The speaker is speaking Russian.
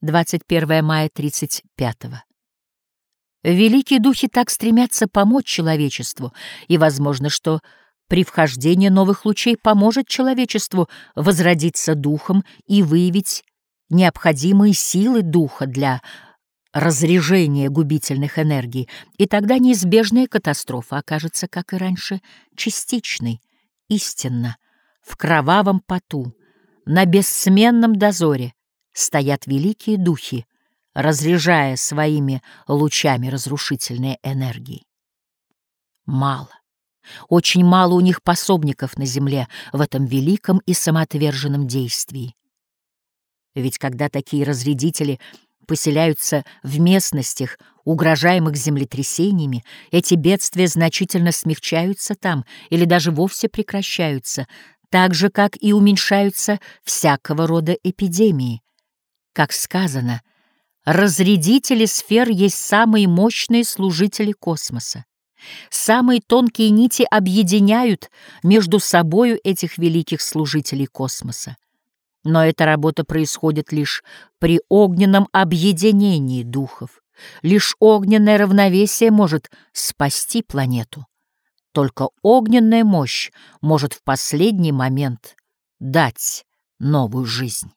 21 мая 35 -го. Великие духи так стремятся помочь человечеству, и возможно, что при вхождении новых лучей поможет человечеству возродиться духом и выявить необходимые силы духа для разрежения губительных энергий, и тогда неизбежная катастрофа окажется, как и раньше, частичной, истинно, в кровавом поту, на бессменном дозоре, стоят великие духи, разряжая своими лучами разрушительные энергии. Мало, очень мало у них пособников на земле в этом великом и самоотверженном действии. Ведь когда такие разрядители поселяются в местностях, угрожаемых землетрясениями, эти бедствия значительно смягчаются там или даже вовсе прекращаются, так же, как и уменьшаются всякого рода эпидемии, как сказано, разрядители сфер есть самые мощные служители космоса. Самые тонкие нити объединяют между собою этих великих служителей космоса. Но эта работа происходит лишь при огненном объединении духов. Лишь огненное равновесие может спасти планету. Только огненная мощь может в последний момент дать новую жизнь.